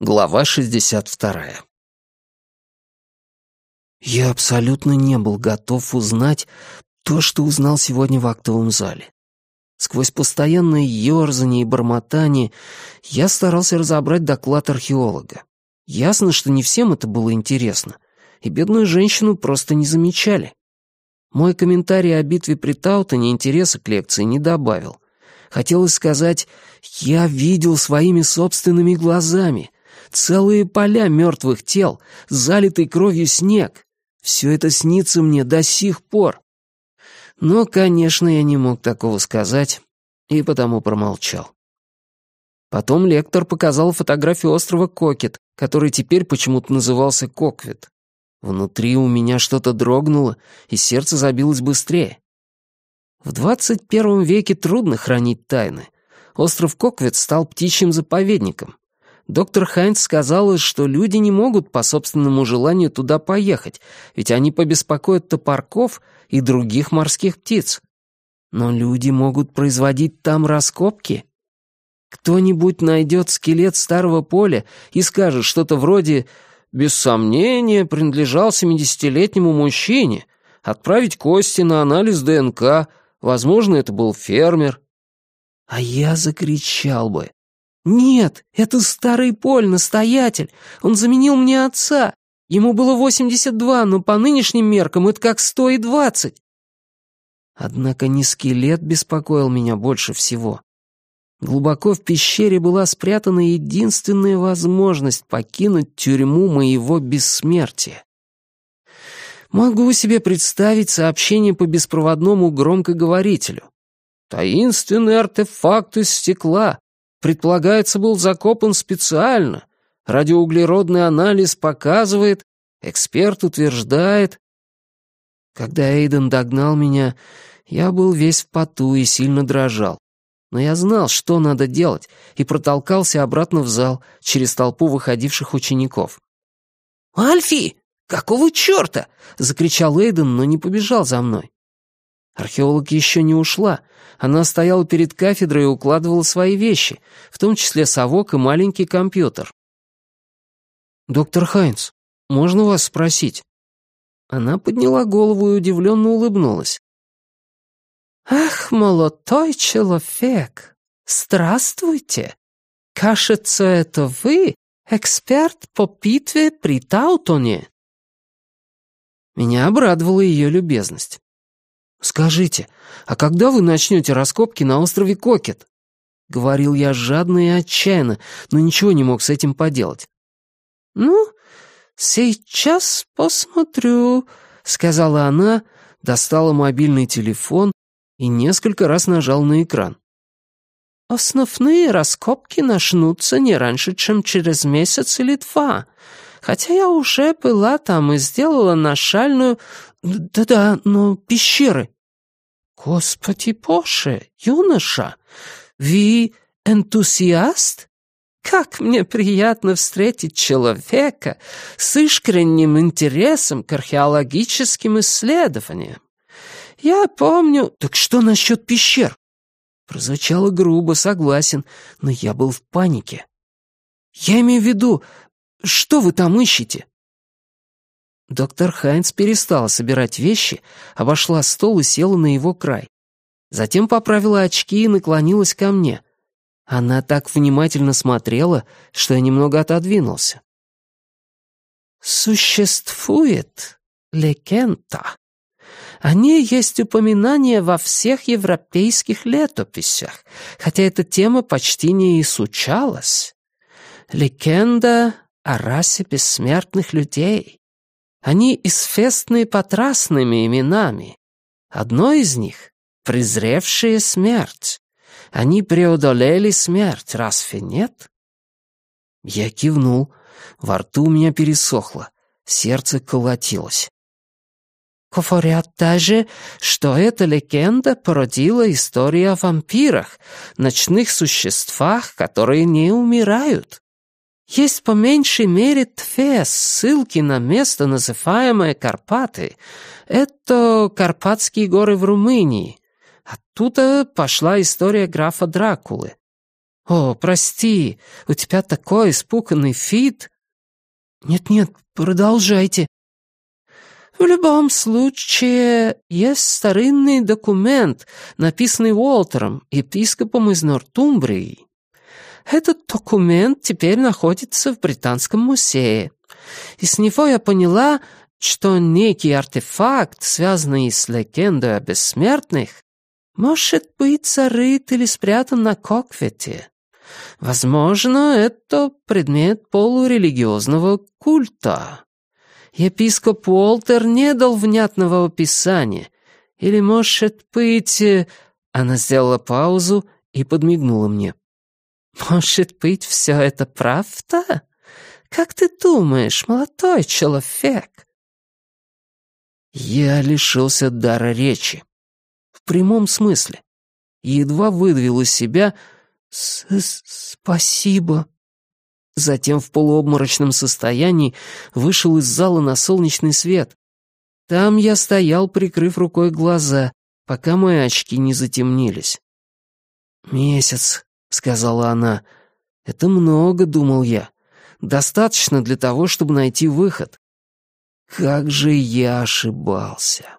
Глава 62. Я абсолютно не был готов узнать то, что узнал сегодня в актовом зале. Сквозь постоянное ёрзание и бормотание я старался разобрать доклад археолога. Ясно, что не всем это было интересно, и бедную женщину просто не замечали. Мой комментарий о битве при Таутоне интереса к лекции не добавил. Хотелось сказать «я видел своими собственными глазами», Целые поля мертвых тел, залитый кровью снег. Все это снится мне до сих пор. Но, конечно, я не мог такого сказать, и потому промолчал. Потом лектор показал фотографию острова Кокет, который теперь почему-то назывался Коквит. Внутри у меня что-то дрогнуло, и сердце забилось быстрее. В 21 веке трудно хранить тайны. Остров Коквит стал птичьим заповедником доктор Хайнц сказала, что люди не могут по собственному желанию туда поехать, ведь они побеспокоят топорков и других морских птиц. Но люди могут производить там раскопки. Кто-нибудь найдет скелет старого поля и скажет что-то вроде «Без сомнения, принадлежал семидесятилетнему мужчине. Отправить кости на анализ ДНК. Возможно, это был фермер». А я закричал бы «Нет, это старый Поль, настоятель. Он заменил мне отца. Ему было 82, но по нынешним меркам это как 120». Однако не скелет беспокоил меня больше всего. Глубоко в пещере была спрятана единственная возможность покинуть тюрьму моего бессмертия. Могу себе представить сообщение по беспроводному громкоговорителю. Таинственный артефакт из стекла, предполагается, был закопан специально. Радиоуглеродный анализ показывает, эксперт утверждает. Когда Эйден догнал меня, я был весь в поту и сильно дрожал. Но я знал, что надо делать, и протолкался обратно в зал через толпу выходивших учеников. «Альфи! Какого черта?» — закричал Эйден, но не побежал за мной. Археолог еще не ушла. Она стояла перед кафедрой и укладывала свои вещи, в том числе совок и маленький компьютер. «Доктор Хайнц, можно вас спросить?» Она подняла голову и удивленно улыбнулась. «Ах, молодой человек, здравствуйте! Кажется, это вы, эксперт по битве при Таутоне?» Меня обрадовала ее любезность. «Скажите, а когда вы начнете раскопки на острове Кокет?» Говорил я жадно и отчаянно, но ничего не мог с этим поделать. «Ну, сейчас посмотрю», — сказала она, достала мобильный телефон и несколько раз нажал на экран. «Основные раскопки начнутся не раньше, чем через месяц или два, хотя я уже была там и сделала нашальную... Да-да, но пещеры. «Господи Боже, юноша, вы энтузиаст? Как мне приятно встретить человека с искренним интересом к археологическим исследованиям. Я помню... Так что насчет пещер? Прозвучало грубо, согласен, но я был в панике. Я имею в виду, что вы там ищете? Доктор Хайнц перестала собирать вещи, обошла стол и села на его край. Затем поправила очки и наклонилась ко мне. Она так внимательно смотрела, что я немного отодвинулся. «Существует легенда. О ней есть упоминания во всех европейских летописях, хотя эта тема почти не изучалась. Легенда о расе бессмертных людей. Они известны потрясными именами. Одно из них — презревшие смерть. Они преодолели смерть, разве нет? Я кивнул. Во рту у меня пересохло. Сердце колотилось. Говорят даже, что эта легенда породила историю о вампирах, ночных существах, которые не умирают. Есть по меньшей мере две ссылки на место, называемое Карпаты. Это Карпатские горы в Румынии. Оттуда пошла история графа Дракулы. «О, прости, у тебя такой испуганный фит!» «Нет-нет, продолжайте». «В любом случае, есть старинный документ, написанный Уолтером, епископом из Нортумбрии. Этот документ теперь находится в Британском музее. И с него я поняла, что некий артефакт, связанный с легендой о бессмертных, может быть зарыт или спрятан на Коквете. Возможно, это предмет полурелигиозного культа. Епископ Уолтер не дал внятного описания. Или, может быть... Э, она сделала паузу и подмигнула мне. «Может быть, все это правда? Как ты думаешь, молодой человек?» Я лишился дара речи. В прямом смысле. Едва выдавил из себя С «Спасибо». Затем в полуобморочном состоянии вышел из зала на солнечный свет. Там я стоял, прикрыв рукой глаза, пока мои очки не затемнились. «Месяц», — сказала она. «Это много», — думал я. «Достаточно для того, чтобы найти выход». Как же я ошибался.